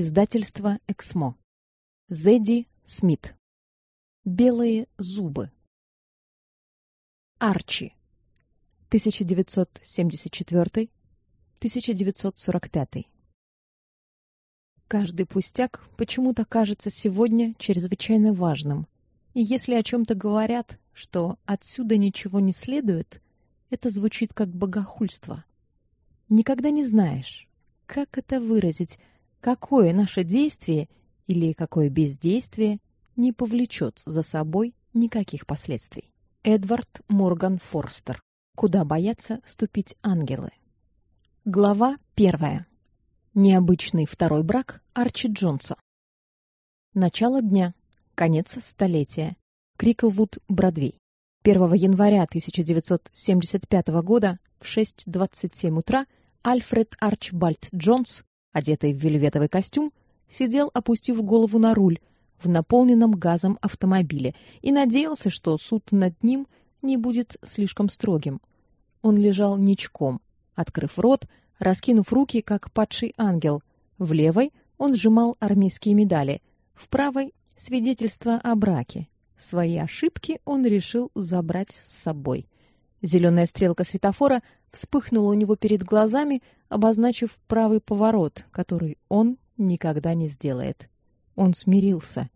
Издательство Эксмо. Зэдди Смит. Белые зубы. Арчи. 1974-1945. Каждый пустяк почему-то кажется сегодня чрезвычайно важным. И если о чем то говорят, что отсюда ничего не следует, это звучит как богохульство. Никогда не знаешь, как это выразить, какое наше действие или какое бездействие не повлечет за собой никаких последствий. Эдвард Морган Форстер. Куда боятся ступить ангелы. Глава первая. Необычный второй брак Арчи Джонса. Начало дня. Конец столетия. Криклвуд, Бродвей. 1 января 1975 года в 6:27 утра Альфред Арчбальд Джонс, одетый в вельветовый костюм, сидел, опустив голову на руль в наполненном газом автомобиле и надеялся, что суд над ним не будет слишком строгим. Он лежал ничком, открыв рот, раскинув руки, как падший ангел. В левой он сжимал армейские медали, в правой свидетельство о браке. Свои ошибки он решил забрать с собой. Зеленая стрелка светофора вспыхнула у него перед глазами, обозначив правый поворот, который он никогда не сделает. Он смирился.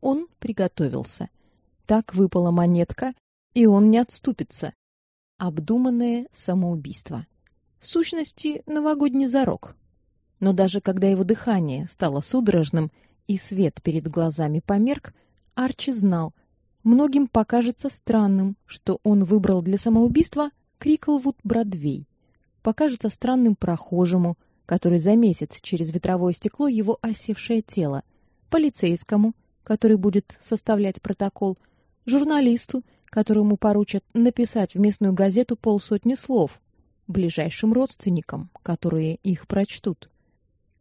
Он приготовился. Так выпала монетка, и он не отступится. Обдуманное самоубийство. В сущности, новогодний зарок. Но даже когда его дыхание стало судорожным и свет перед глазами померк, Арчи знал, многим покажется странным, что он выбрал для самоубийства Криклвуд Бродвей. Покажется странным прохожему, который заметит через ветровое стекло его осевшее тело, полицейскому, который будет составлять протокол, журналисту, которому поручат написать в местную газету полсотни слов, ближайшим родственникам, которые их прочтут.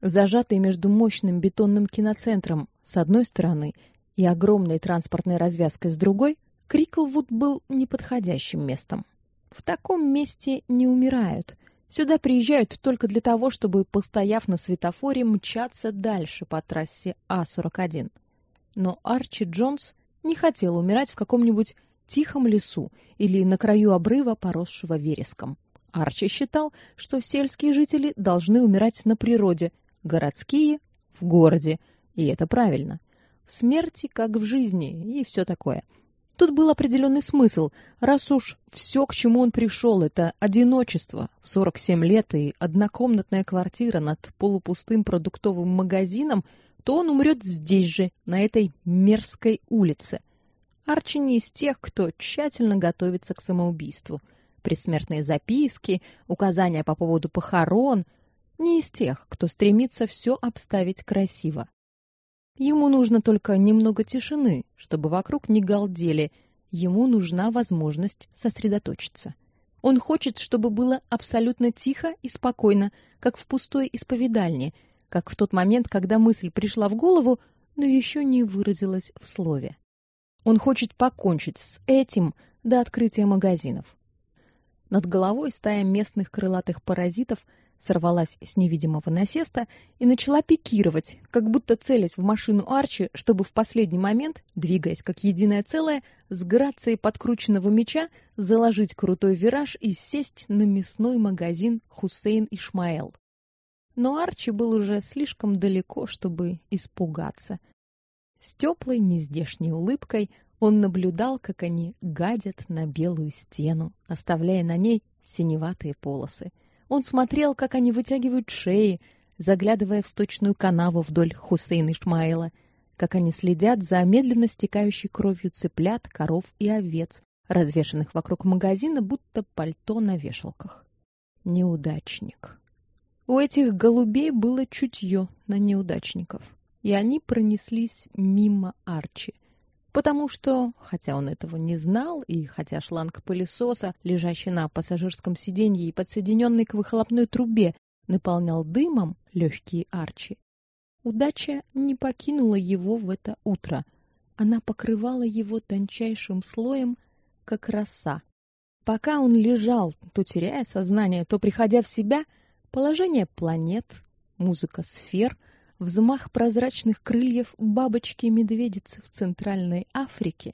Зажатый между мощным бетонным киноцентром с одной стороны и огромной транспортной развязкой с другой, Криклвуд был неподходящим местом. В таком месте не умирают. Сюда приезжают только для того, чтобы, постояв на светофоре, мчаться дальше по трассе А41. Но Арчи Джонс не хотел умирать в каком-нибудь тихом лесу или на краю обрыва, поросшего вереском. Арчи считал, что сельские жители должны умирать на природе, городские в городе, и это правильно. В смерти как в жизни и все такое. Тут был определенный смысл, раз уж все, к чему он пришел, это одиночество в 47 лет и однокомнатная квартира над полупустым продуктовым магазином, то он умрет здесь же, на этой мерзкой улице. Арчи не из тех, кто тщательно готовится к самоубийству. Предсмертные записки, указания по поводу похорон, не из тех, кто стремится все обставить красиво. Ему нужно только немного тишины, чтобы вокруг не галдели. Ему нужна возможность сосредоточиться. Он хочет, чтобы было абсолютно тихо и спокойно, как в пустой исповедальне, как в тот момент, когда мысль пришла в голову, но еще не выразилась в слове. Он хочет покончить с этим до открытия магазинов. Над головой стая местных крылатых паразитов – сорвалась с невидимого насеста и начала пикировать, как будто целясь в машину Арчи, чтобы в последний момент, двигаясь как единое целое, с грацией подкрученного меча заложить крутой вираж и сесть на мясной магазин Хусейн Ишмаэл. Но Арчи был уже слишком далеко, чтобы испугаться. С теплой нездешней улыбкой он наблюдал, как они гадят на белую стену, оставляя на ней синеватые полосы. Он смотрел, как они вытягивают шеи, заглядывая в сточную канаву вдоль Хусейна Ишмаила, как они следят за медленно стекающей кровью цыплят, коров и овец, развешанных вокруг магазина, будто пальто на вешалках. Неудачник. У этих голубей было чутье на неудачников, и они пронеслись мимо Арчи потому что, хотя он этого не знал, и хотя шланг пылесоса, лежащий на пассажирском сиденье и подсоединенный к выхлопной трубе, наполнял дымом легкие Арчи, удача не покинула его в это утро. Она покрывала его тончайшим слоем, как роса. Пока он лежал, то теряя сознание, то приходя в себя, положение планет, музыка сфер, взмах прозрачных крыльев бабочки-медведицы в Центральной Африке,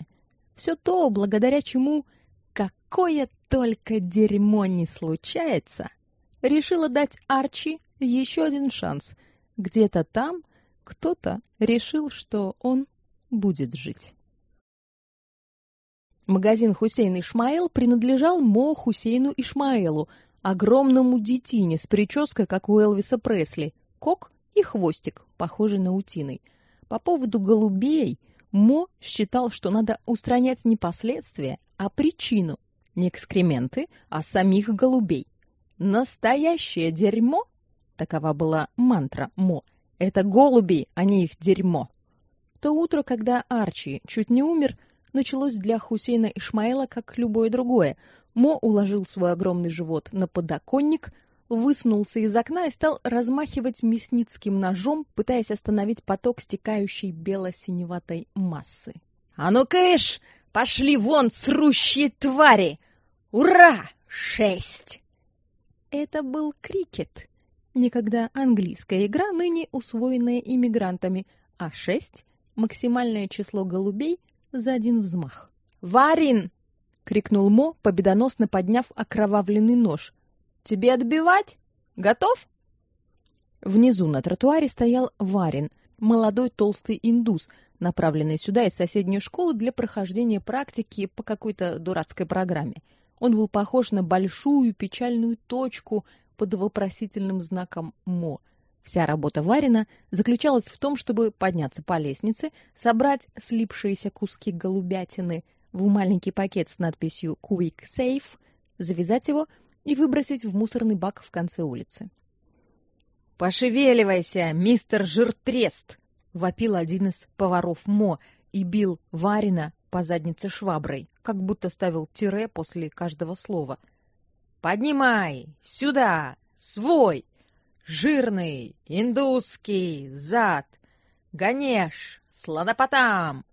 все то, благодаря чему какое только дерьмо не случается, решила дать Арчи еще один шанс. Где-то там кто-то решил, что он будет жить. Магазин Хусейн Ишмаил принадлежал Мо Хусейну Ишмаилу, огромному детине с прической, как у Элвиса Пресли, кок и хвостик, похожий на утиный. По поводу голубей Мо считал, что надо устранять не последствия, а причину. Не экскременты, а самих голубей. Настоящее дерьмо, такова была мантра Мо, это голуби, а не их дерьмо. То утро, когда Арчи чуть не умер, началось для Хусейна Ишмаила как любое другое. Мо уложил свой огромный живот на подоконник, высунулся из окна и стал размахивать мясницким ножом, пытаясь остановить поток стекающей бело-синеватой массы. «А ну, кыш! Пошли вон, срущие твари! Ура! Шесть!» Это был крикет. Никогда английская игра, ныне усвоенная иммигрантами, а шесть — максимальное число голубей за один взмах. «Варин!» — крикнул Мо, победоносно подняв окровавленный нож. «Тебе отбивать? Готов?» Внизу на тротуаре стоял Варин, молодой толстый индус, направленный сюда из соседней школы для прохождения практики по какой-то дурацкой программе. Он был похож на большую печальную точку под вопросительным знаком «Мо», Вся работа Варина заключалась в том, чтобы подняться по лестнице, собрать слипшиеся куски голубятины в маленький пакет с надписью Quick Safe, завязать его и выбросить в мусорный бак в конце улицы. «Пошевеливайся, мистер Жиртрест!» — вопил один из поваров Мо и бил Варина по заднице шваброй, как будто ставил тире после каждого слова. «Поднимай! Сюда! Свой! жирный, индусский, зад, Ганеш, слонопотам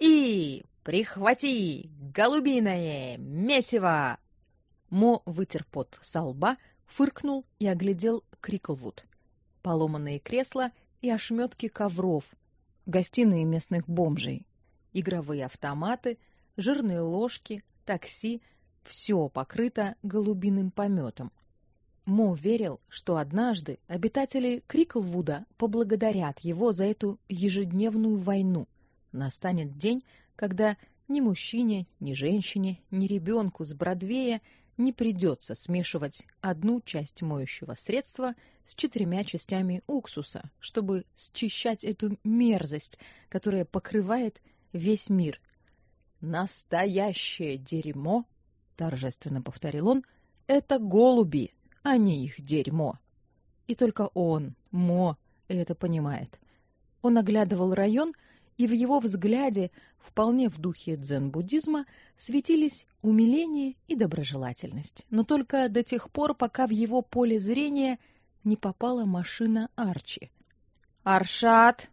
и прихвати голубиное месиво. Мо вытер пот со лба, фыркнул и оглядел Криклвуд. Поломанные кресла и ошметки ковров, гостиные местных бомжей, игровые автоматы, жирные ложки, такси — все покрыто голубиным пометом — Мо верил, что однажды обитатели Криклвуда поблагодарят его за эту ежедневную войну. Настанет день, когда ни мужчине, ни женщине, ни ребенку с Бродвея не придется смешивать одну часть моющего средства с четырьмя частями уксуса, чтобы счищать эту мерзость, которая покрывает весь мир. Настоящее дерьмо, торжественно повторил он, это голуби а не их дерьмо. И только он, Мо, это понимает. Он оглядывал район, и в его взгляде, вполне в духе дзен-буддизма, светились умиление и доброжелательность. Но только до тех пор, пока в его поле зрения не попала машина Арчи. «Аршат!»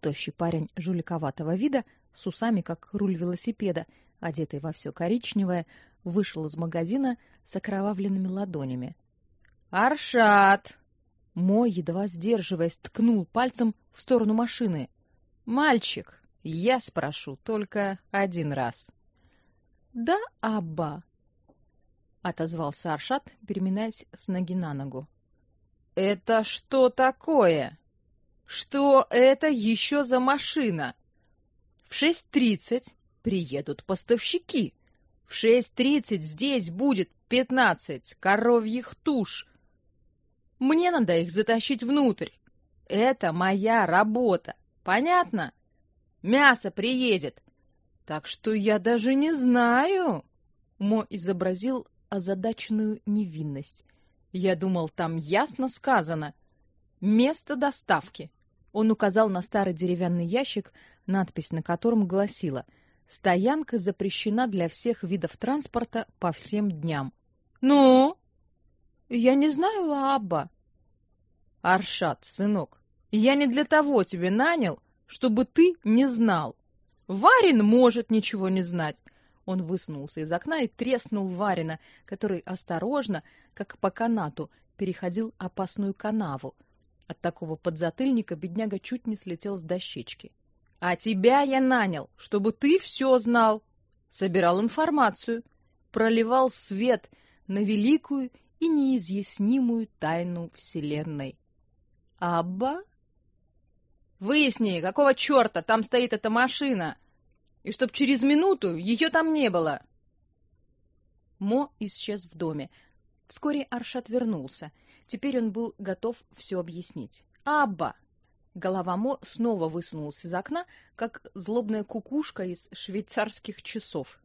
Тощий парень жуликоватого вида, с усами, как руль велосипеда, одетый во все коричневое, вышел из магазина с окровавленными ладонями. «Аршат!» Мой, едва сдерживаясь, ткнул пальцем в сторону машины. «Мальчик, я спрошу только один раз». «Да, Абба!» — отозвался Аршат, переминаясь с ноги на ногу. «Это что такое? Что это еще за машина?» «В шесть тридцать приедут поставщики. В шесть тридцать здесь будет пятнадцать коровьих туш» Мне надо их затащить внутрь. Это моя работа. Понятно? Мясо приедет. Так что я даже не знаю. Мо изобразил озадаченную невинность. Я думал, там ясно сказано. Место доставки. Он указал на старый деревянный ящик, надпись на котором гласила «Стоянка запрещена для всех видов транспорта по всем дням». «Ну?» Я не знаю, Абба. Аршат, сынок, я не для того тебя нанял, чтобы ты не знал. Варин может ничего не знать. Он высунулся из окна и треснул Варина, который осторожно, как по канату, переходил опасную канаву. От такого подзатыльника бедняга чуть не слетел с дощечки. А тебя я нанял, чтобы ты все знал, собирал информацию, проливал свет на великую и неизъяснимую тайну Вселенной. Абба? Выясни, какого черта там стоит эта машина, и чтоб через минуту ее там не было. Мо исчез в доме. Вскоре Аршат вернулся. Теперь он был готов все объяснить. Абба! Голова Мо снова высунулась из окна, как злобная кукушка из швейцарских часов.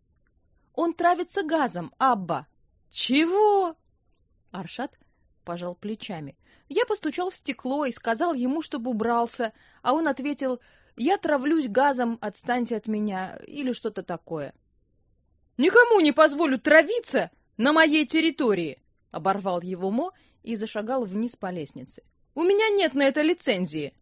Он травится газом, Абба. Чего? Аршат пожал плечами. Я постучал в стекло и сказал ему, чтобы убрался, а он ответил: "Я травлюсь газом, отстаньте от меня" или что-то такое. Никому не позволю травиться на моей территории, оборвал его Мо и зашагал вниз по лестнице. У меня нет на это лицензии.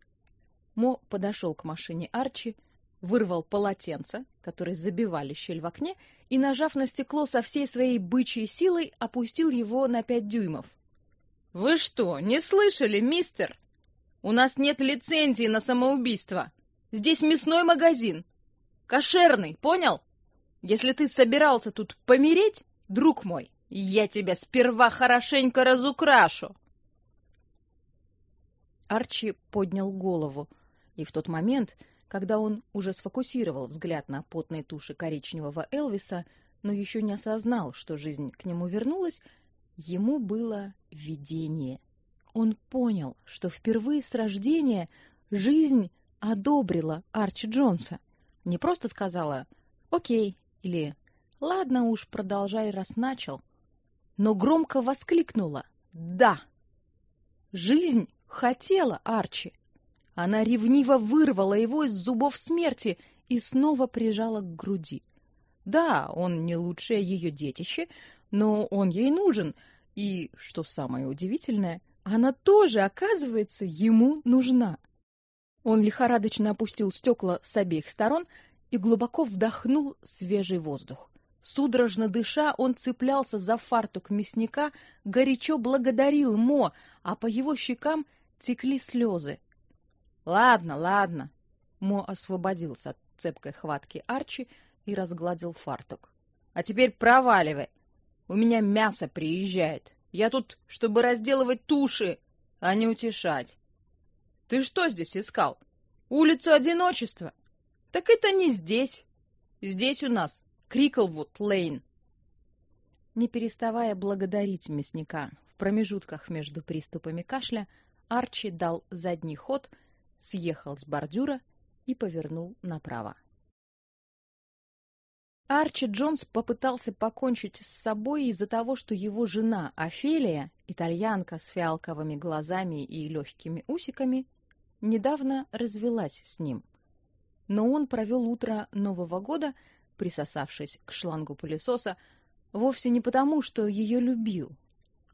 Мо подошел к машине Арчи, вырвал полотенце, которое забивали щель в окне, и, нажав на стекло со всей своей бычьей силой, опустил его на пять дюймов. «Вы что, не слышали, мистер? У нас нет лицензии на самоубийство. Здесь мясной магазин. Кошерный, понял? Если ты собирался тут помереть, друг мой, я тебя сперва хорошенько разукрашу!» Арчи поднял голову, и в тот момент, когда он уже сфокусировал взгляд на потной туше коричневого Элвиса, но еще не осознал, что жизнь к нему вернулась, ему было видение. Он понял, что впервые с рождения жизнь одобрила Арчи Джонса. Не просто сказала «Окей» или «Ладно уж, продолжай, раз начал», но громко воскликнула «Да!». Жизнь хотела Арчи. Она ревниво вырвала его из зубов смерти и снова прижала к груди. Да, он не лучшее ее детище, но он ей нужен, и, что самое удивительное, она тоже, оказывается, ему нужна. Он лихорадочно опустил стекла с обеих сторон и глубоко вдохнул свежий воздух. Судорожно дыша, он цеплялся за фартук мясника, горячо благодарил Мо, а по его щекам текли слезы. Ладно, ладно. Мо освободился от цепкой хватки Арчи и разгладил фартук. А теперь проваливай. У меня мясо приезжает. Я тут, чтобы разделывать туши, а не утешать. Ты что здесь искал? Улицу одиночества? Так это не здесь. Здесь у нас Криклвуд Лейн. Не переставая благодарить мясника в промежутках между приступами кашля, Арчи дал задний ход — съехал с бордюра и повернул направо. Арчи Джонс попытался покончить с собой из-за того, что его жена Офелия, итальянка с фиалковыми глазами и легкими усиками, недавно развелась с ним. Но он провел утро Нового года, присосавшись к шлангу пылесоса, вовсе не потому, что ее любил,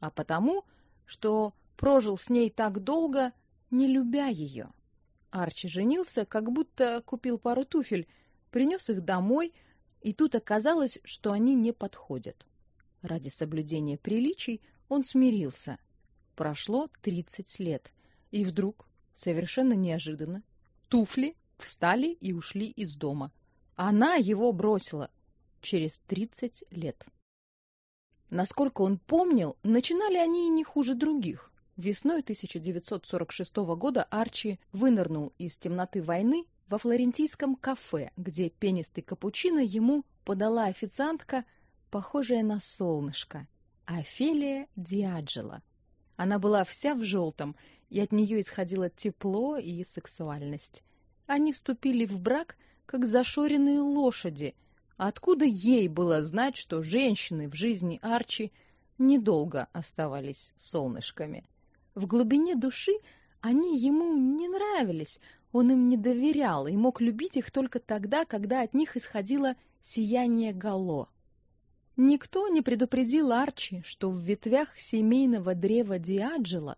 а потому, что прожил с ней так долго, не любя ее. Арчи женился, как будто купил пару туфель, принес их домой, и тут оказалось, что они не подходят. Ради соблюдения приличий он смирился. Прошло тридцать лет, и вдруг, совершенно неожиданно, туфли встали и ушли из дома. Она его бросила через тридцать лет. Насколько он помнил, начинали они и не хуже других. Весной 1946 года Арчи вынырнул из темноты войны во флорентийском кафе, где пенистый капучино ему подала официантка, похожая на солнышко, Офелия Диаджела. Она была вся в желтом, и от нее исходило тепло и сексуальность. Они вступили в брак, как зашоренные лошади. Откуда ей было знать, что женщины в жизни Арчи недолго оставались солнышками? В глубине души они ему не нравились, он им не доверял и мог любить их только тогда, когда от них исходило сияние гало. Никто не предупредил Арчи, что в ветвях семейного древа Диаджела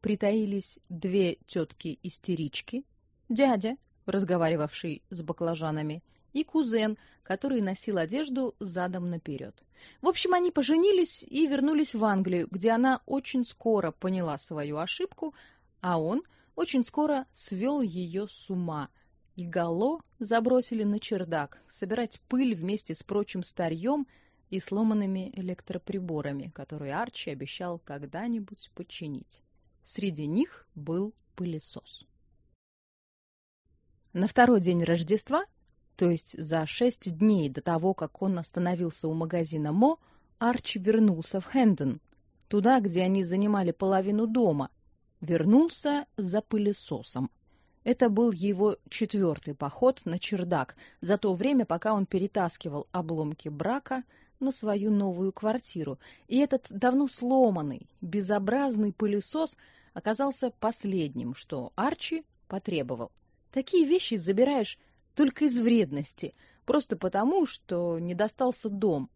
притаились две тетки-истерички, дядя, разговаривавший с баклажанами, и кузен, который носил одежду задом наперед. В общем, они поженились и вернулись в Англию, где она очень скоро поняла свою ошибку, а он очень скоро свел ее с ума, и Гало забросили на чердак собирать пыль вместе с прочим старьем и сломанными электроприборами, которые Арчи обещал когда-нибудь починить. Среди них был пылесос. На второй день Рождества, то есть за шесть дней до того, как он остановился у магазина Мо, Арчи вернулся в Хэндон, туда, где они занимали половину дома, вернулся за пылесосом. Это был его четвертый поход на чердак за то время, пока он перетаскивал обломки брака на свою новую квартиру. И этот давно сломанный, безобразный пылесос оказался последним, что Арчи потребовал. Такие вещи забираешь только из вредности, просто потому, что не достался дом.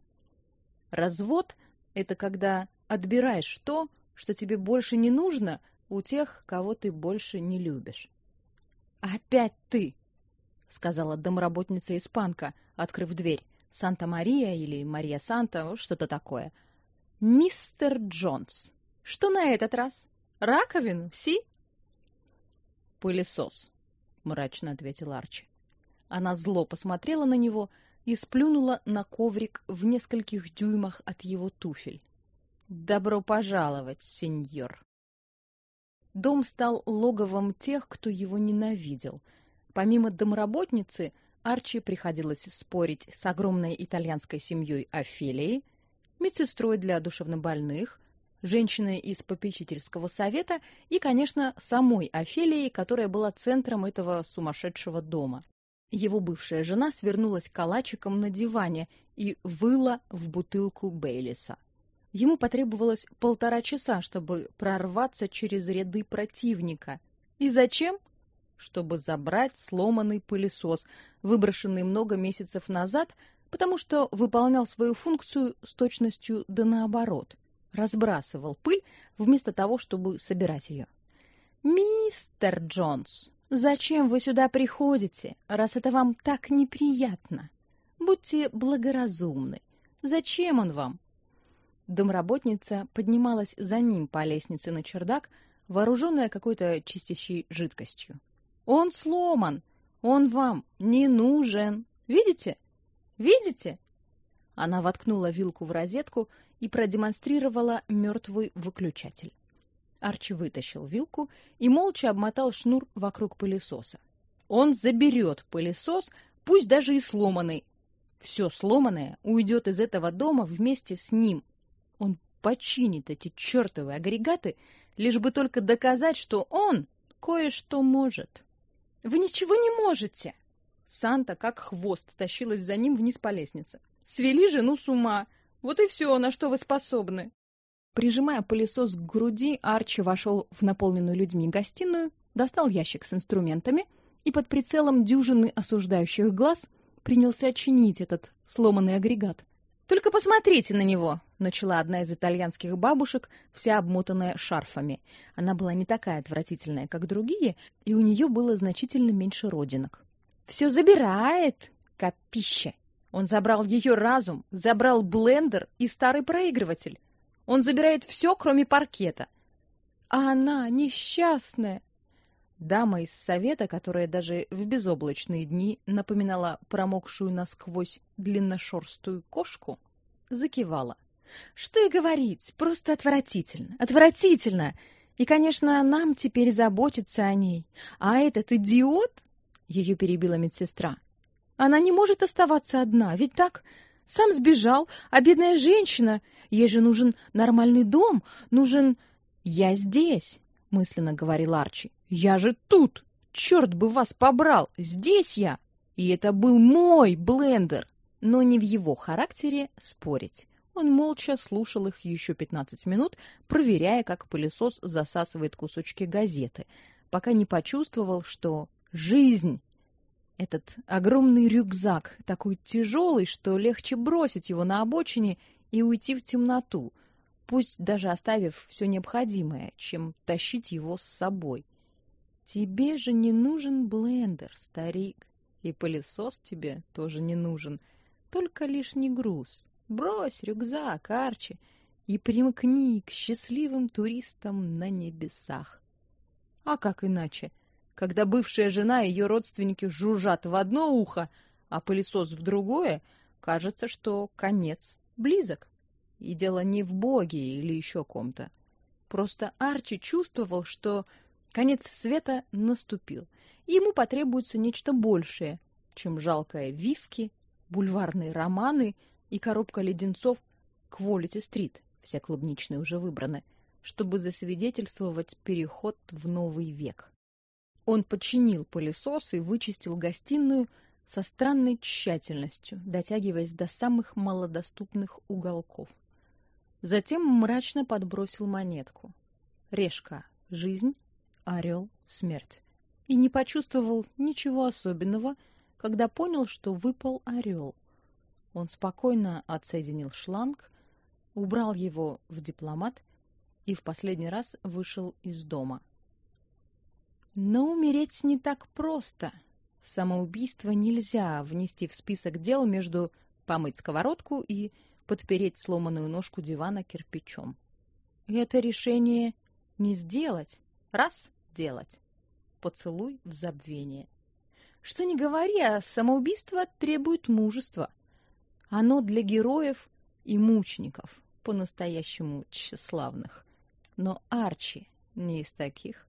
Развод — это когда отбираешь то, что тебе больше не нужно у тех, кого ты больше не любишь. «Опять ты!» — сказала домработница-испанка, открыв дверь. Санта-Мария или Мария Санта, что-то такое. «Мистер Джонс, что на этот раз? Раковину, си?» «Пылесос», — мрачно ответил Арчи. Она зло посмотрела на него и сплюнула на коврик в нескольких дюймах от его туфель. «Добро пожаловать, сеньор!» Дом стал логовом тех, кто его ненавидел. Помимо домработницы, Арчи приходилось спорить с огромной итальянской семьей Офелии, медсестрой для душевнобольных, женщиной из попечительского совета и, конечно, самой Офелией, которая была центром этого сумасшедшего дома. Его бывшая жена свернулась калачиком на диване и выла в бутылку Бейлиса. Ему потребовалось полтора часа, чтобы прорваться через ряды противника. И зачем? Чтобы забрать сломанный пылесос, выброшенный много месяцев назад, потому что выполнял свою функцию с точностью да наоборот. Разбрасывал пыль вместо того, чтобы собирать ее. «Мистер Джонс, зачем вы сюда приходите, раз это вам так неприятно? Будьте благоразумны. Зачем он вам? Домработница поднималась за ним по лестнице на чердак, вооруженная какой-то чистящей жидкостью. «Он сломан! Он вам не нужен! Видите? Видите?» Она воткнула вилку в розетку и продемонстрировала мертвый выключатель. Арчи вытащил вилку и молча обмотал шнур вокруг пылесоса. Он заберет пылесос, пусть даже и сломанный. Все сломанное уйдет из этого дома вместе с ним, починит эти чертовы агрегаты, лишь бы только доказать, что он кое-что может. Вы ничего не можете. Санта как хвост тащилась за ним вниз по лестнице. Свели жену с ума. Вот и все, на что вы способны. Прижимая пылесос к груди, Арчи вошел в наполненную людьми гостиную, достал ящик с инструментами и под прицелом дюжины осуждающих глаз принялся чинить этот сломанный агрегат. Только посмотрите на него, начала одна из итальянских бабушек, вся обмотанная шарфами. Она была не такая отвратительная, как другие, и у нее было значительно меньше родинок. Все забирает, капище. Он забрал ее разум, забрал блендер и старый проигрыватель. Он забирает все, кроме паркета. А она несчастная. Дама из совета, которая даже в безоблачные дни напоминала промокшую насквозь длинношерстую кошку, закивала. Что и говорить, просто отвратительно, отвратительно. И, конечно, нам теперь заботиться о ней. А этот идиот, ее перебила медсестра. Она не может оставаться одна, ведь так? Сам сбежал, а бедная женщина, ей же нужен нормальный дом, нужен Я здесь, мысленно говорил Арчи. Я же тут! Черт бы вас побрал! Здесь я! И это был мой блендер! Но не в его характере спорить. Он молча слушал их еще 15 минут, проверяя, как пылесос засасывает кусочки газеты, пока не почувствовал, что жизнь этот огромный рюкзак такой тяжелый, что легче бросить его на обочине и уйти в темноту, пусть даже оставив все необходимое, чем тащить его с собой. Тебе же не нужен блендер, старик, и пылесос тебе тоже не нужен, только лишний груз. Брось рюкзак, Арчи, и примкни к счастливым туристам на небесах. А как иначе? Когда бывшая жена и ее родственники жужжат в одно ухо, а пылесос в другое, кажется, что конец близок. И дело не в боге или еще ком-то. Просто Арчи чувствовал, что конец света наступил, и ему потребуется нечто большее, чем жалкое виски, бульварные романы и коробка леденцов Кволити-стрит, все клубничные уже выбраны, чтобы засвидетельствовать переход в новый век. Он починил пылесос и вычистил гостиную со странной тщательностью, дотягиваясь до самых малодоступных уголков. Затем мрачно подбросил монетку. Решка — жизнь, орел — смерть. И не почувствовал ничего особенного, когда понял, что выпал орел. Он спокойно отсоединил шланг, убрал его в дипломат и в последний раз вышел из дома. Но умереть не так просто. Самоубийство нельзя внести в список дел между помыть сковородку и подпереть сломанную ножку дивана кирпичом. Это решение не сделать, раз делать. Поцелуй в забвение. Что не говори, а самоубийство требует мужества. Оно для героев и мучеников, по-настоящему тщеславных. Но Арчи не из таких.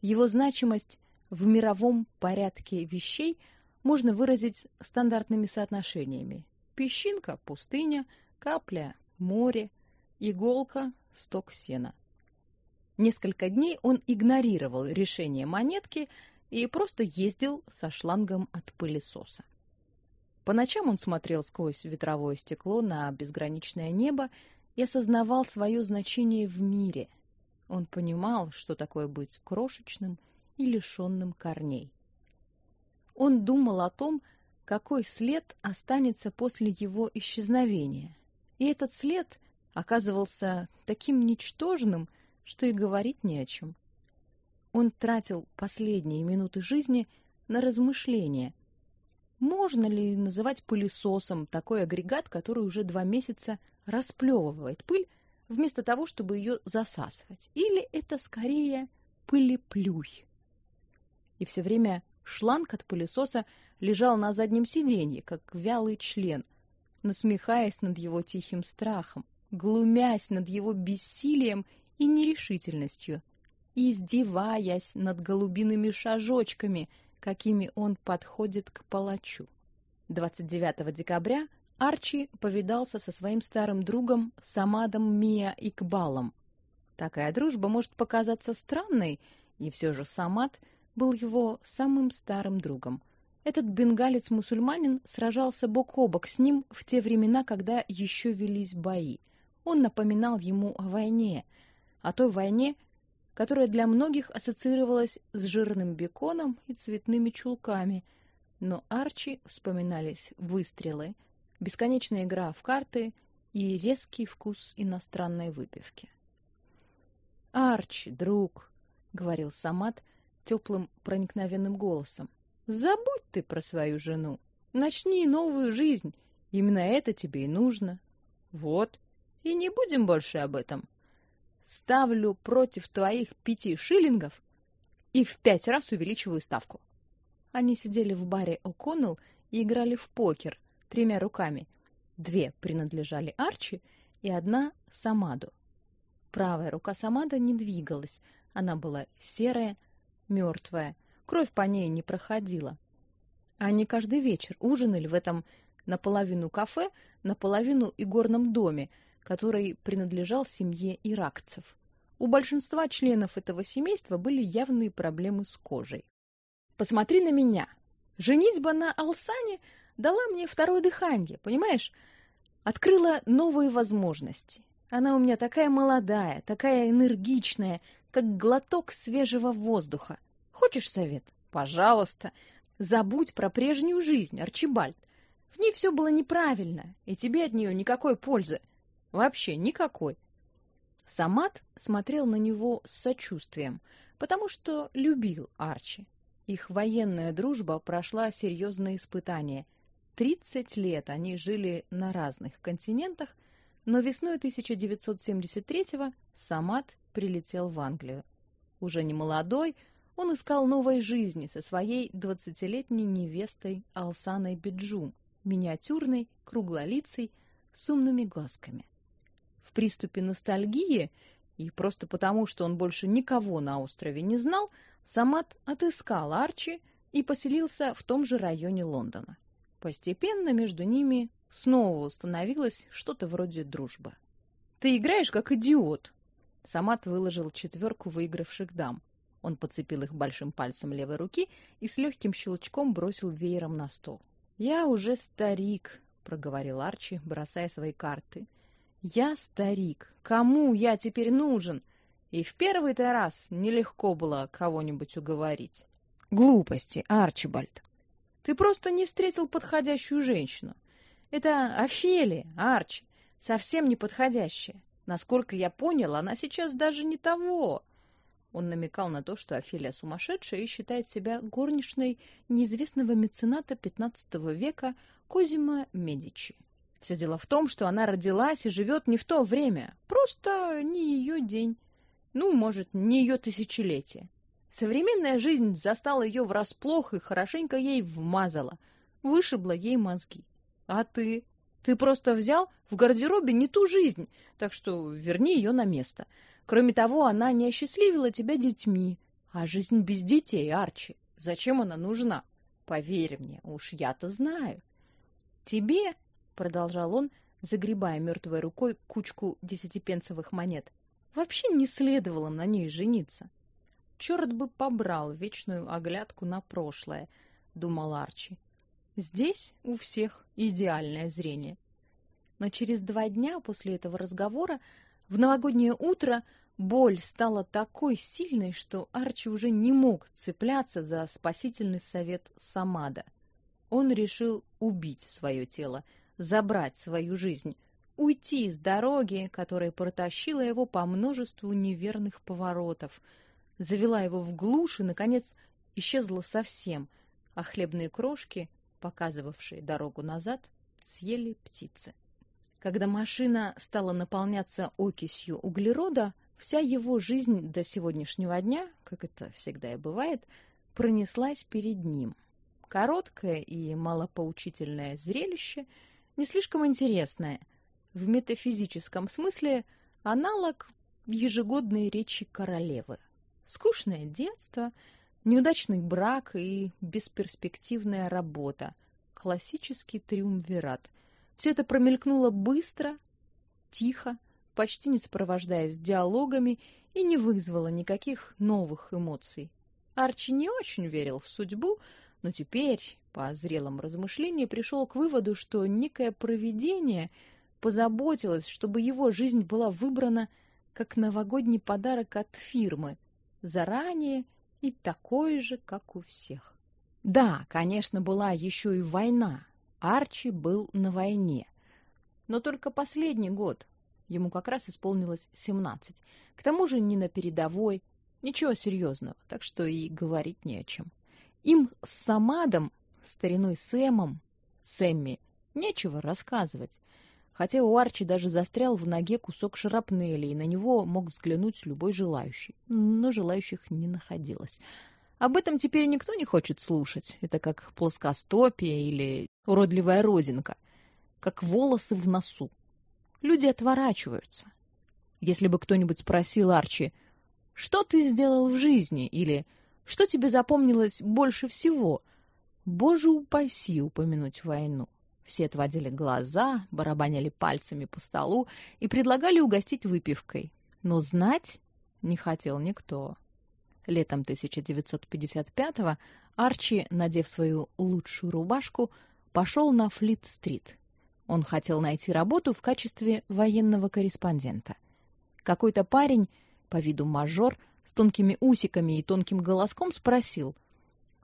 Его значимость в мировом порядке вещей можно выразить стандартными соотношениями. Песчинка – пустыня, капля – море, иголка – сток сена. Несколько дней он игнорировал решение монетки и просто ездил со шлангом от пылесоса. По ночам он смотрел сквозь ветровое стекло на безграничное небо и осознавал свое значение в мире. Он понимал, что такое быть крошечным и лишенным корней. Он думал о том, какой след останется после его исчезновения. И этот след оказывался таким ничтожным, что и говорить не о чем. Он тратил последние минуты жизни на размышления, можно ли называть пылесосом такой агрегат, который уже два месяца расплевывает пыль, вместо того, чтобы ее засасывать? Или это скорее пылеплюй? И все время шланг от пылесоса лежал на заднем сиденье, как вялый член, насмехаясь над его тихим страхом, глумясь над его бессилием и нерешительностью, издеваясь над голубиными шажочками — какими он подходит к палачу. 29 декабря Арчи повидался со своим старым другом Самадом Мия Икбалом. Такая дружба может показаться странной, и все же Самад был его самым старым другом. Этот бенгалец-мусульманин сражался бок о бок с ним в те времена, когда еще велись бои. Он напоминал ему о войне, о той войне, которая для многих ассоциировалась с жирным беконом и цветными чулками, но Арчи вспоминались выстрелы, бесконечная игра в карты и резкий вкус иностранной выпивки. «Арчи, друг», — говорил Самат теплым проникновенным голосом, — «забудь ты про свою жену, начни новую жизнь, именно это тебе и нужно. Вот, и не будем больше об этом ставлю против твоих пяти шиллингов и в пять раз увеличиваю ставку. Они сидели в баре О'Коннелл и играли в покер тремя руками. Две принадлежали Арчи и одна Самаду. Правая рука Самада не двигалась, она была серая, мертвая, кровь по ней не проходила. Они каждый вечер ужинали в этом наполовину кафе, наполовину игорном доме, который принадлежал семье иракцев. У большинства членов этого семейства были явные проблемы с кожей. Посмотри на меня. Женитьба на Алсане дала мне второе дыхание, понимаешь? Открыла новые возможности. Она у меня такая молодая, такая энергичная, как глоток свежего воздуха. Хочешь совет? Пожалуйста. Забудь про прежнюю жизнь, Арчибальд. В ней все было неправильно, и тебе от нее никакой пользы. Вообще никакой. Самат смотрел на него с сочувствием, потому что любил Арчи. Их военная дружба прошла серьезные испытания. Тридцать лет они жили на разных континентах, но весной 1973-го Самат прилетел в Англию. Уже не молодой, Он искал новой жизни со своей двадцатилетней невестой Алсаной Биджу, миниатюрной, круглолицей, с умными глазками. В приступе ностальгии и просто потому, что он больше никого на острове не знал, Самат отыскал Арчи и поселился в том же районе Лондона. Постепенно между ними снова установилось что-то вроде дружбы. «Ты играешь как идиот!» Самат выложил четверку выигравших дам. Он подцепил их большим пальцем левой руки и с легким щелчком бросил веером на стол. «Я уже старик», — проговорил Арчи, бросая свои карты. «Я старик. Кому я теперь нужен?» И в первый-то раз нелегко было кого-нибудь уговорить. «Глупости, Арчибальд. Ты просто не встретил подходящую женщину. Это Офелия, Арчи, совсем не подходящая. Насколько я понял, она сейчас даже не того. Он намекал на то, что Офелия сумасшедшая и считает себя горничной неизвестного мецената XV века Козима Медичи. Все дело в том, что она родилась и живет не в то время, просто не ее день. Ну, может, не ее тысячелетие. Современная жизнь застала ее врасплох и хорошенько ей вмазала, вышибла ей мозги. А ты? Ты просто взял в гардеробе не ту жизнь, так что верни ее на место. Кроме того, она не осчастливила тебя детьми. А жизнь без детей, Арчи, зачем она нужна? Поверь мне, уж я-то знаю. Тебе, продолжал он, загребая мертвой рукой кучку десятипенсовых монет, вообще не следовало на ней жениться. Черт бы побрал вечную оглядку на прошлое, думал Арчи. Здесь у всех идеальное зрение. Но через два дня после этого разговора в новогоднее утро боль стала такой сильной, что Арчи уже не мог цепляться за спасительный совет Самада. Он решил убить свое тело, забрать свою жизнь, уйти с дороги, которая протащила его по множеству неверных поворотов, завела его в глушь и, наконец, исчезла совсем, а хлебные крошки, показывавшие дорогу назад, съели птицы. Когда машина стала наполняться окисью углерода, вся его жизнь до сегодняшнего дня, как это всегда и бывает, пронеслась перед ним. Короткое и малопоучительное зрелище, не слишком интересное. В метафизическом смысле аналог ежегодной речи королевы. Скучное детство, неудачный брак и бесперспективная работа. Классический триумвират – все это промелькнуло быстро, тихо, почти не сопровождаясь диалогами и не вызвало никаких новых эмоций. Арчи не очень верил в судьбу, но теперь, по зрелом размышлении, пришел к выводу, что некое провидение позаботилось, чтобы его жизнь была выбрана как новогодний подарок от фирмы, заранее и такой же, как у всех. Да, конечно, была еще и война, Арчи был на войне. Но только последний год. Ему как раз исполнилось 17. К тому же не на передовой, ничего серьезного, так что и говорить не о чем. Им с Самадом, стариной Сэмом, Сэмми, нечего рассказывать. Хотя у Арчи даже застрял в ноге кусок шрапнели, и на него мог взглянуть любой желающий. Но желающих не находилось. Об этом теперь никто не хочет слушать. Это как плоскостопие или уродливая родинка, как волосы в носу. Люди отворачиваются. Если бы кто-нибудь спросил Арчи, что ты сделал в жизни, или что тебе запомнилось больше всего, боже упаси упомянуть войну. Все отводили глаза, барабанили пальцами по столу и предлагали угостить выпивкой. Но знать не хотел никто. Летом 1955-го Арчи, надев свою лучшую рубашку, пошел на Флит-стрит. Он хотел найти работу в качестве военного корреспондента. Какой-то парень, по виду мажор, с тонкими усиками и тонким голоском спросил: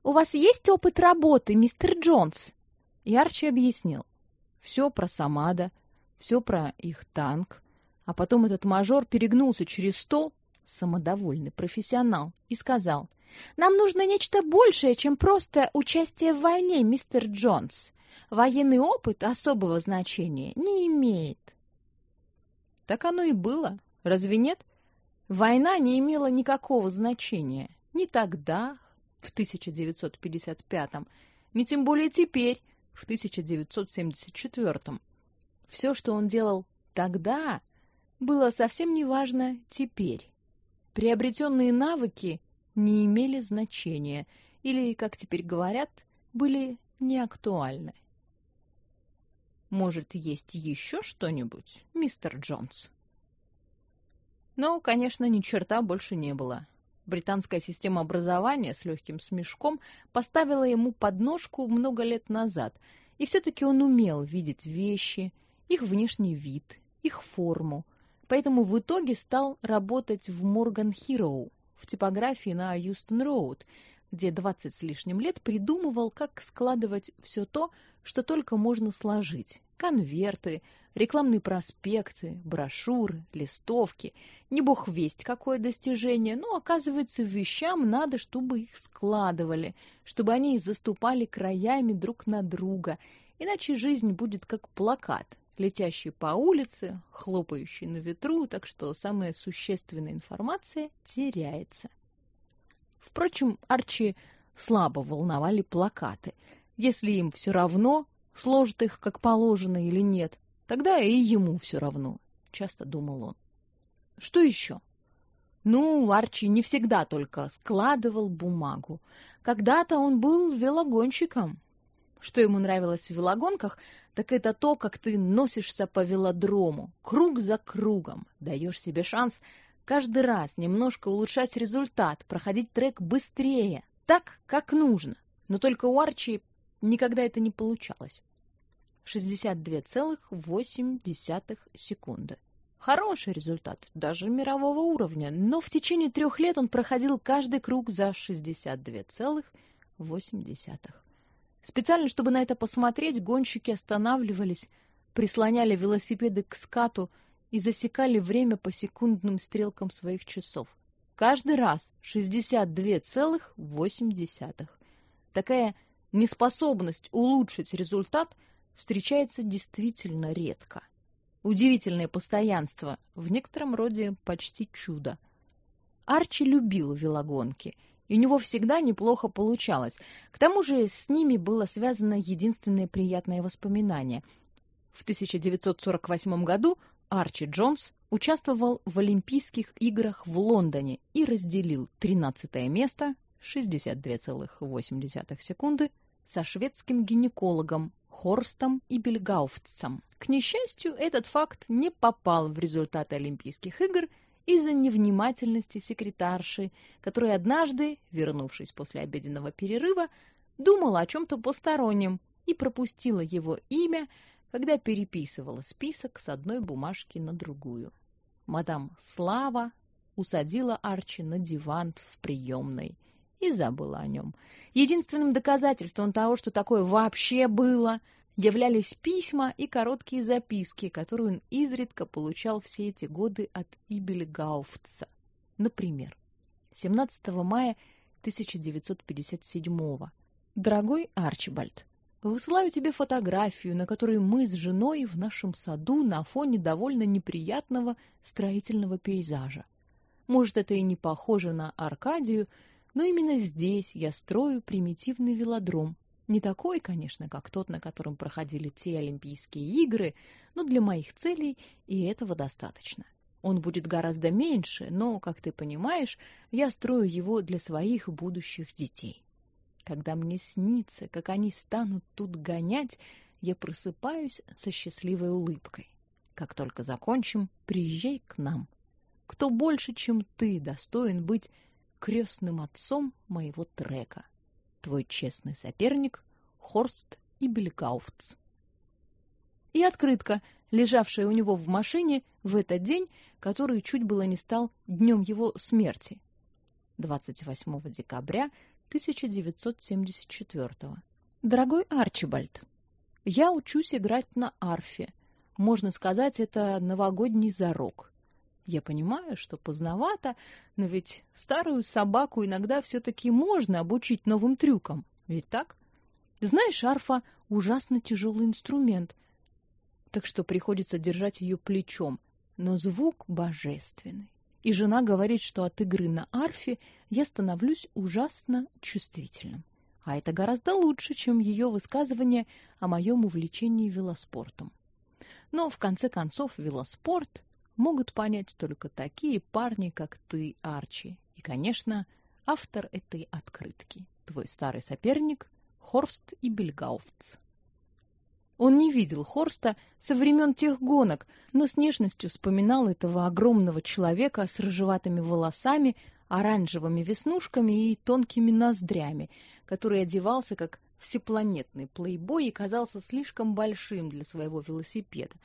"У вас есть опыт работы, мистер Джонс?" И объяснил: все про Самада, все про их танк, а потом этот мажор перегнулся через стол самодовольный профессионал, и сказал, «Нам нужно нечто большее, чем просто участие в войне, мистер Джонс. Военный опыт особого значения не имеет». Так оно и было, разве нет? Война не имела никакого значения, ни тогда, в 1955, ни тем более теперь, в 1974. Все, что он делал тогда, было совсем не важно теперь. Приобретенные навыки не имели значения или, как теперь говорят, были неактуальны. Может, есть еще что-нибудь, мистер Джонс? Но, конечно, ни черта больше не было. Британская система образования с легким смешком поставила ему подножку много лет назад, и все-таки он умел видеть вещи, их внешний вид, их форму, поэтому в итоге стал работать в Морган Хироу, в типографии на Юстон-Роуд, где 20 с лишним лет придумывал, как складывать все то, что только можно сложить. Конверты, рекламные проспекты, брошюры, листовки. Не бог весть, какое достижение, но, оказывается, вещам надо, чтобы их складывали, чтобы они заступали краями друг на друга, иначе жизнь будет как плакат, летящий по улице, хлопающий на ветру, так что самая существенная информация теряется. Впрочем, Арчи слабо волновали плакаты. Если им все равно, сложат их как положено или нет, тогда и ему все равно, часто думал он. Что еще? Ну, Арчи не всегда только складывал бумагу. Когда-то он был велогонщиком. Что ему нравилось в велогонках, так это то, как ты носишься по велодрому, круг за кругом, даешь себе шанс каждый раз немножко улучшать результат, проходить трек быстрее, так, как нужно. Но только у Арчи никогда это не получалось. 62,8 секунды. Хороший результат, даже мирового уровня, но в течение трех лет он проходил каждый круг за 62,8. Специально, чтобы на это посмотреть, гонщики останавливались, прислоняли велосипеды к скату и засекали время по секундным стрелкам своих часов. Каждый раз 62,8. Такая неспособность улучшить результат встречается действительно редко. Удивительное постоянство, в некотором роде почти чудо. Арчи любил велогонки — и у него всегда неплохо получалось. К тому же с ними было связано единственное приятное воспоминание. В 1948 году Арчи Джонс участвовал в Олимпийских играх в Лондоне и разделил 13 место, 62,8 секунды, со шведским гинекологом Хорстом и Бельгауфтсом. К несчастью, этот факт не попал в результаты Олимпийских игр – из-за невнимательности секретарши, которая однажды, вернувшись после обеденного перерыва, думала о чем-то постороннем и пропустила его имя, когда переписывала список с одной бумажки на другую. Мадам Слава усадила Арчи на диван в приемной и забыла о нем. Единственным доказательством того, что такое вообще было — являлись письма и короткие записки, которые он изредка получал все эти годы от Ибельгауфтса. Например, 17 мая 1957 «Дорогой Арчибальд, высылаю тебе фотографию, на которой мы с женой в нашем саду на фоне довольно неприятного строительного пейзажа. Может, это и не похоже на Аркадию, но именно здесь я строю примитивный велодром, не такой, конечно, как тот, на котором проходили те Олимпийские игры, но для моих целей и этого достаточно. Он будет гораздо меньше, но, как ты понимаешь, я строю его для своих будущих детей. Когда мне снится, как они станут тут гонять, я просыпаюсь со счастливой улыбкой. Как только закончим, приезжай к нам. Кто больше, чем ты, достоин быть крестным отцом моего трека твой честный соперник Хорст и Белькауфтс. И открытка, лежавшая у него в машине в этот день, который чуть было не стал днем его смерти. 28 декабря 1974. Дорогой Арчибальд, я учусь играть на арфе. Можно сказать, это новогодний зарок. Я понимаю, что поздновато, но ведь старую собаку иногда все-таки можно обучить новым трюкам. Ведь так? Знаешь, арфа — ужасно тяжелый инструмент, так что приходится держать ее плечом, но звук божественный. и жена говорит, что от игры на арфе я становлюсь ужасно чувствительным. А это гораздо лучше, чем ее высказывание о моем увлечении велоспортом. Но в конце концов велоспорт могут понять только такие парни, как ты, Арчи. И, конечно, автор этой открытки, твой старый соперник Хорст и Бельгауфтс. Он не видел Хорста со времен тех гонок, но с нежностью вспоминал этого огромного человека с рыжеватыми волосами, оранжевыми веснушками и тонкими ноздрями, который одевался как всепланетный плейбой и казался слишком большим для своего велосипеда.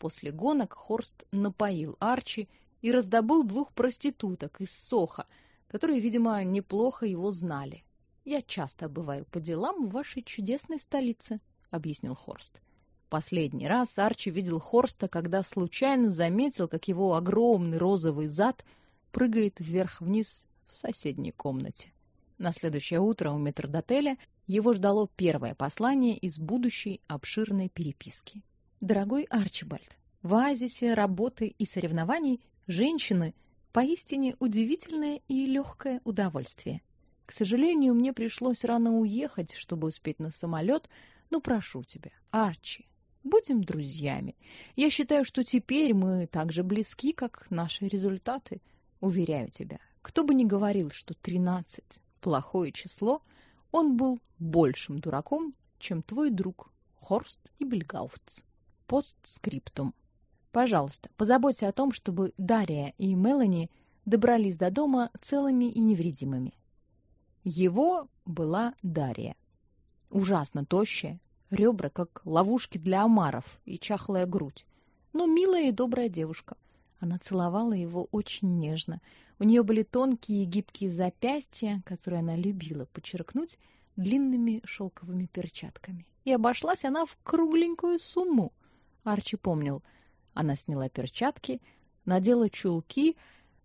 После гонок Хорст напоил Арчи и раздобыл двух проституток из Соха, которые, видимо, неплохо его знали. Я часто бываю по делам в вашей чудесной столице, объяснил Хорст. Последний раз Арчи видел Хорста, когда случайно заметил, как его огромный розовый зад прыгает вверх-вниз в соседней комнате. На следующее утро у метрдотеля его ждало первое послание из будущей обширной переписки. Дорогой Арчибальд, в оазисе работы и соревнований женщины поистине удивительное и легкое удовольствие. К сожалению, мне пришлось рано уехать, чтобы успеть на самолет, но прошу тебя, Арчи, будем друзьями. Я считаю, что теперь мы так же близки, как наши результаты. Уверяю тебя, кто бы ни говорил, что тринадцать — плохое число, он был большим дураком, чем твой друг Хорст и Бельгауфтс. Постскриптум. Пожалуйста, позаботься о том, чтобы Дарья и Мелани добрались до дома целыми и невредимыми. Его была Дарья. Ужасно тощая, ребра как ловушки для омаров и чахлая грудь. Но милая и добрая девушка. Она целовала его очень нежно. У нее были тонкие и гибкие запястья, которые она любила подчеркнуть длинными шелковыми перчатками. И обошлась она в кругленькую сумму. Арчи помнил. Она сняла перчатки, надела чулки,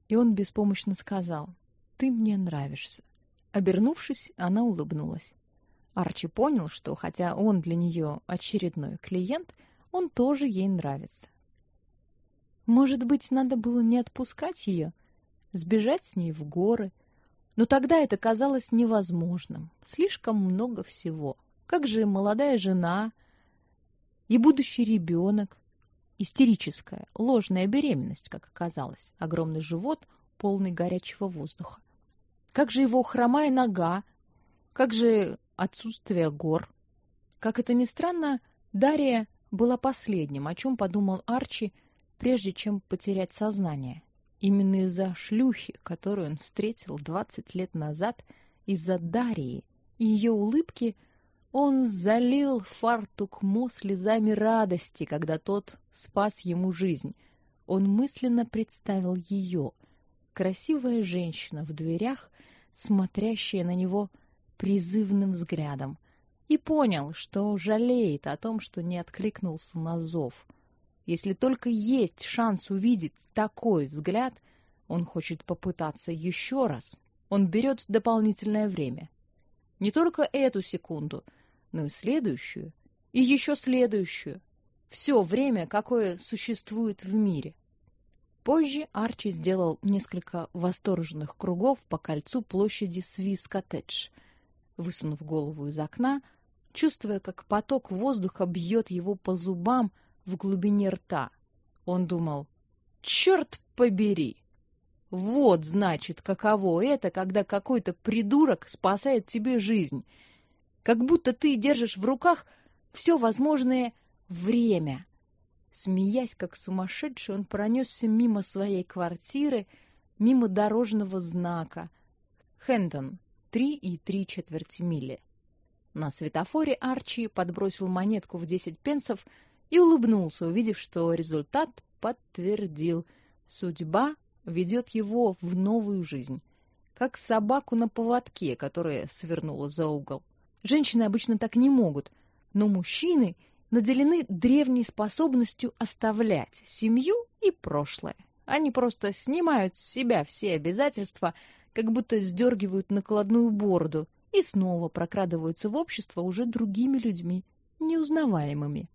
и он беспомощно сказал: "Ты мне нравишься". Обернувшись, она улыбнулась. Арчи понял, что хотя он для нее очередной клиент, он тоже ей нравится. Может быть, надо было не отпускать ее, сбежать с ней в горы, но тогда это казалось невозможным. Слишком много всего. Как же молодая жена и будущий ребенок, истерическая, ложная беременность, как оказалось, огромный живот, полный горячего воздуха. Как же его хромая нога? Как же отсутствие гор? Как это ни странно, Дарья была последним, о чем подумал Арчи, прежде чем потерять сознание. Именно из-за шлюхи, которую он встретил двадцать лет назад, из-за Дарьи и ее улыбки, он залил фартук Мо слезами радости, когда тот спас ему жизнь. Он мысленно представил ее, красивая женщина в дверях, смотрящая на него призывным взглядом, и понял, что жалеет о том, что не откликнулся на зов. Если только есть шанс увидеть такой взгляд, он хочет попытаться еще раз. Он берет дополнительное время. Не только эту секунду, но и следующую, и еще следующую. Все время, какое существует в мире. Позже Арчи сделал несколько восторженных кругов по кольцу площади Свис-коттедж, высунув голову из окна, чувствуя, как поток воздуха бьет его по зубам в глубине рта. Он думал: «Черт побери! Вот, значит, каково это, когда какой-то придурок спасает тебе жизнь, как будто ты держишь в руках все возможное время, Смеясь как сумасшедший, он пронесся мимо своей квартиры, мимо дорожного знака. Хендон, три и три четверти мили. На светофоре Арчи подбросил монетку в десять пенсов и улыбнулся, увидев, что результат подтвердил. Судьба ведет его в новую жизнь, как собаку на поводке, которая свернула за угол. Женщины обычно так не могут, но мужчины наделены древней способностью оставлять семью и прошлое. Они просто снимают с себя все обязательства, как будто сдергивают накладную бороду и снова прокрадываются в общество уже другими людьми, неузнаваемыми.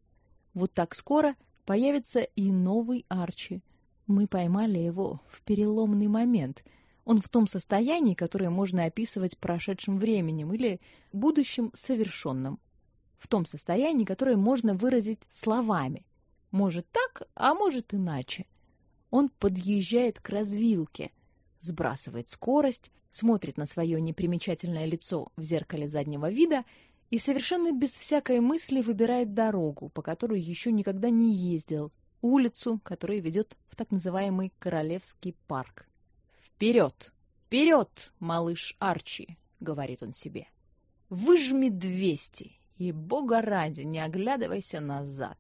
Вот так скоро появится и новый Арчи, Мы поймали его в переломный момент. Он в том состоянии, которое можно описывать прошедшим временем или будущим совершенным. В том состоянии, которое можно выразить словами. Может так, а может иначе. Он подъезжает к развилке, сбрасывает скорость, смотрит на свое непримечательное лицо в зеркале заднего вида и совершенно без всякой мысли выбирает дорогу, по которой еще никогда не ездил, улицу, которая ведет в так называемый Королевский парк. «Вперед! Вперед, малыш Арчи!» — говорит он себе. «Выжми двести, и, бога ради, не оглядывайся назад!»